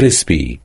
frisbee.